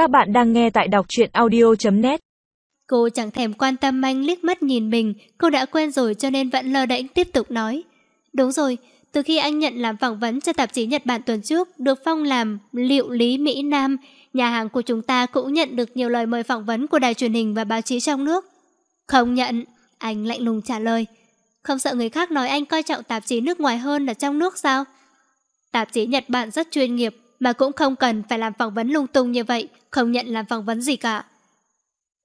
Các bạn đang nghe tại đọc truyện audio.net Cô chẳng thèm quan tâm anh liếc mắt nhìn mình, cô đã quen rồi cho nên vẫn lơ đễnh tiếp tục nói. Đúng rồi, từ khi anh nhận làm phỏng vấn cho tạp chí Nhật Bản tuần trước, được phong làm liệu lý Mỹ Nam, nhà hàng của chúng ta cũng nhận được nhiều lời mời phỏng vấn của đài truyền hình và báo chí trong nước. Không nhận, anh lạnh lùng trả lời. Không sợ người khác nói anh coi trọng tạp chí nước ngoài hơn là trong nước sao? Tạp chí Nhật Bản rất chuyên nghiệp, mà cũng không cần phải làm phỏng vấn lung tung như vậy, không nhận làm phỏng vấn gì cả.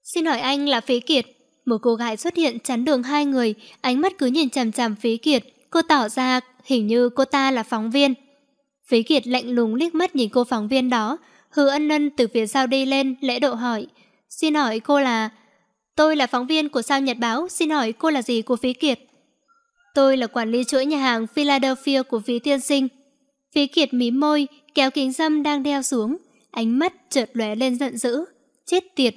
Xin hỏi anh là Phí Kiệt. Một cô gái xuất hiện chắn đường hai người, ánh mắt cứ nhìn chằm chằm Phí Kiệt. Cô tỏ ra hình như cô ta là phóng viên. Phí Kiệt lạnh lùng liếc mắt nhìn cô phóng viên đó. Hứa ân ân từ phía sau đi lên, lễ độ hỏi. Xin hỏi cô là... Tôi là phóng viên của sao Nhật Báo, xin hỏi cô là gì của Phí Kiệt? Tôi là quản lý chuỗi nhà hàng Philadelphia của Phí Tiên Sinh. Phí Kiệt mím môi, kéo kính dâm đang đeo xuống, ánh mắt chợt lóe lên giận dữ. Chết tiệt,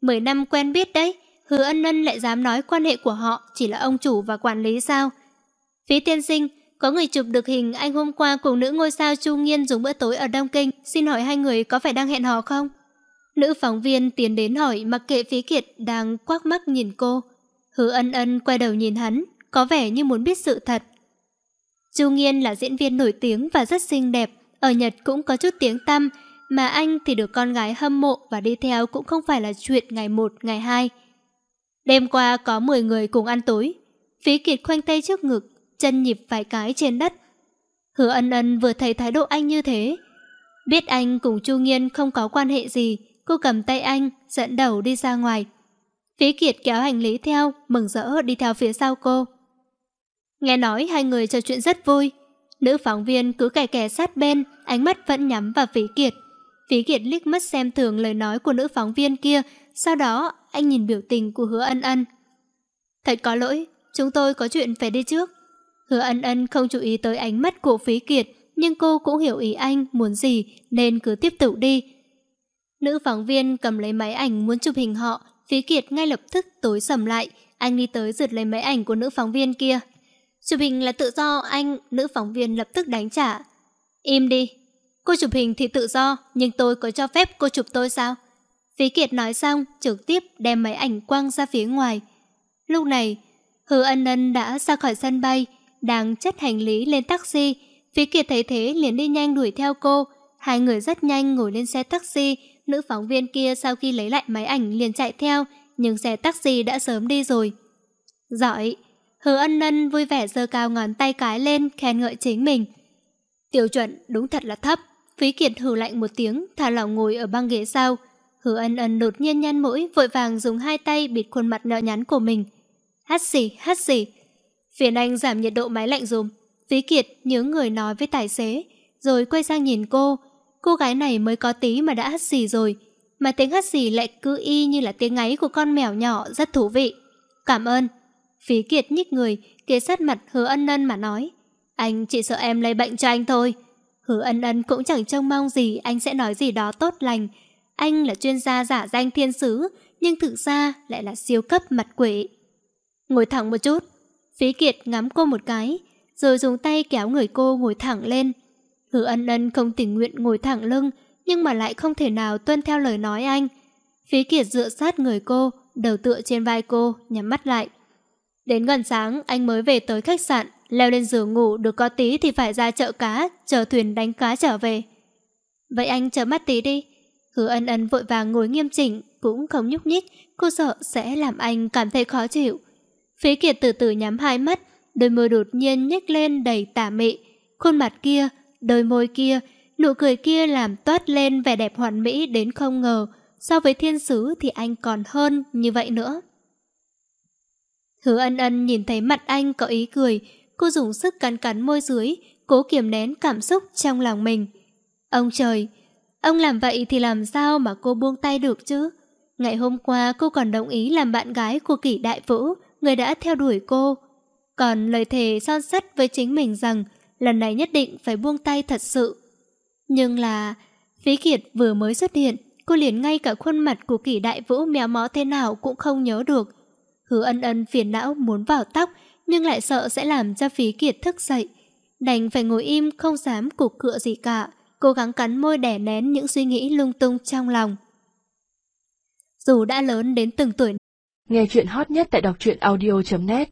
mười năm quen biết đấy, hứa ân ân lại dám nói quan hệ của họ chỉ là ông chủ và quản lý sao. Phí tiên sinh, có người chụp được hình anh hôm qua cùng nữ ngôi sao Chu Nghiên dùng bữa tối ở Đông Kinh, xin hỏi hai người có phải đang hẹn hò không? Nữ phóng viên tiến đến hỏi mặc kệ Phí Kiệt đang quắc mắt nhìn cô. Hứa ân ân quay đầu nhìn hắn, có vẻ như muốn biết sự thật. Chu Nghiên là diễn viên nổi tiếng và rất xinh đẹp, ở Nhật cũng có chút tiếng tăm, mà anh thì được con gái hâm mộ và đi theo cũng không phải là chuyện ngày một, ngày hai. Đêm qua có 10 người cùng ăn tối. Phí Kiệt khoanh tay trước ngực, chân nhịp vài cái trên đất. Hứa ân ân vừa thấy thái độ anh như thế. Biết anh cùng Chu Nghiên không có quan hệ gì, cô cầm tay anh, dẫn đầu đi ra ngoài. Phí Kiệt kéo hành lý theo, mừng rỡ đi theo phía sau cô. Nghe nói hai người trò chuyện rất vui, Nữ phóng viên cứ kẻ kẻ sát bên, ánh mắt vẫn nhắm vào Phí Kiệt. Phí Kiệt liếc mắt xem thường lời nói của nữ phóng viên kia, sau đó anh nhìn biểu tình của hứa ân ân. Thật có lỗi, chúng tôi có chuyện phải đi trước. Hứa ân ân không chú ý tới ánh mắt của Phí Kiệt, nhưng cô cũng hiểu ý anh muốn gì nên cứ tiếp tục đi. Nữ phóng viên cầm lấy máy ảnh muốn chụp hình họ, Phí Kiệt ngay lập tức tối sầm lại, anh đi tới giật lấy máy ảnh của nữ phóng viên kia. Chụp hình là tự do, anh, nữ phóng viên lập tức đánh trả. Im đi. Cô chụp hình thì tự do, nhưng tôi có cho phép cô chụp tôi sao? Phí Kiệt nói xong, trực tiếp đem máy ảnh quăng ra phía ngoài. Lúc này, Hứa Ân Ân đã ra khỏi sân bay, đang chất hành lý lên taxi. Phí Kiệt thấy thế liền đi nhanh đuổi theo cô. Hai người rất nhanh ngồi lên xe taxi, nữ phóng viên kia sau khi lấy lại máy ảnh liền chạy theo, nhưng xe taxi đã sớm đi rồi. Giỏi! Hứa ân ân vui vẻ giơ cao ngón tay cái lên khen ngợi chính mình. Tiêu chuẩn đúng thật là thấp. Phí Kiệt hừ lạnh một tiếng, thả lỏng ngồi ở băng ghế sau. Hứa ân ân đột nhiên nhăn mũi, vội vàng dùng hai tay bịt khuôn mặt nợ nhắn của mình. Hát xì, hát xì. Phiền anh giảm nhiệt độ máy lạnh dùm. Phí Kiệt nhớ người nói với tài xế, rồi quay sang nhìn cô. Cô gái này mới có tí mà đã hát xì rồi. Mà tiếng hát xì lại cứ y như là tiếng ngáy của con mèo nhỏ rất thú vị. Cảm ơn. Phí Kiệt nhích người, kế sát mặt hứa ân ân mà nói. Anh chỉ sợ em lây bệnh cho anh thôi. Hứa ân ân cũng chẳng trông mong gì anh sẽ nói gì đó tốt lành. Anh là chuyên gia giả danh thiên sứ, nhưng thực ra lại là siêu cấp mặt quỷ. Ngồi thẳng một chút. Phí Kiệt ngắm cô một cái, rồi dùng tay kéo người cô ngồi thẳng lên. Hứa ân ân không tình nguyện ngồi thẳng lưng, nhưng mà lại không thể nào tuân theo lời nói anh. Phí Kiệt dựa sát người cô, đầu tựa trên vai cô, nhắm mắt lại. Đến gần sáng, anh mới về tới khách sạn, leo lên giường ngủ được có tí thì phải ra chợ cá, chờ thuyền đánh cá trở về. Vậy anh chờ mắt tí đi. Hứa ân ân vội vàng ngồi nghiêm chỉnh, cũng không nhúc nhích, cô sợ sẽ làm anh cảm thấy khó chịu. Phí Kiệt từ từ nhắm hai mắt, đôi môi đột nhiên nhếch lên đầy tả mị. Khuôn mặt kia, đôi môi kia, nụ cười kia làm toát lên vẻ đẹp hoàn mỹ đến không ngờ. So với thiên sứ thì anh còn hơn như vậy nữa. Hứa ân ân nhìn thấy mặt anh có ý cười, cô dùng sức cắn cắn môi dưới, cố kiềm nén cảm xúc trong lòng mình. Ông trời, ông làm vậy thì làm sao mà cô buông tay được chứ? Ngày hôm qua cô còn đồng ý làm bạn gái của kỷ đại vũ, người đã theo đuổi cô. Còn lời thề son sắt với chính mình rằng lần này nhất định phải buông tay thật sự. Nhưng là, Phí Kiệt vừa mới xuất hiện, cô liền ngay cả khuôn mặt của kỷ đại vũ méo mó thế nào cũng không nhớ được. Hứa ân ân phiền não muốn vào tóc, nhưng lại sợ sẽ làm cho phí kiệt thức dậy. Đành phải ngồi im không dám cục cựa gì cả, cố gắng cắn môi đẻ nén những suy nghĩ lung tung trong lòng. dù đã lớn đến từng tuổi. Nghe chuyện hot nhất tại đọc truyện audio.net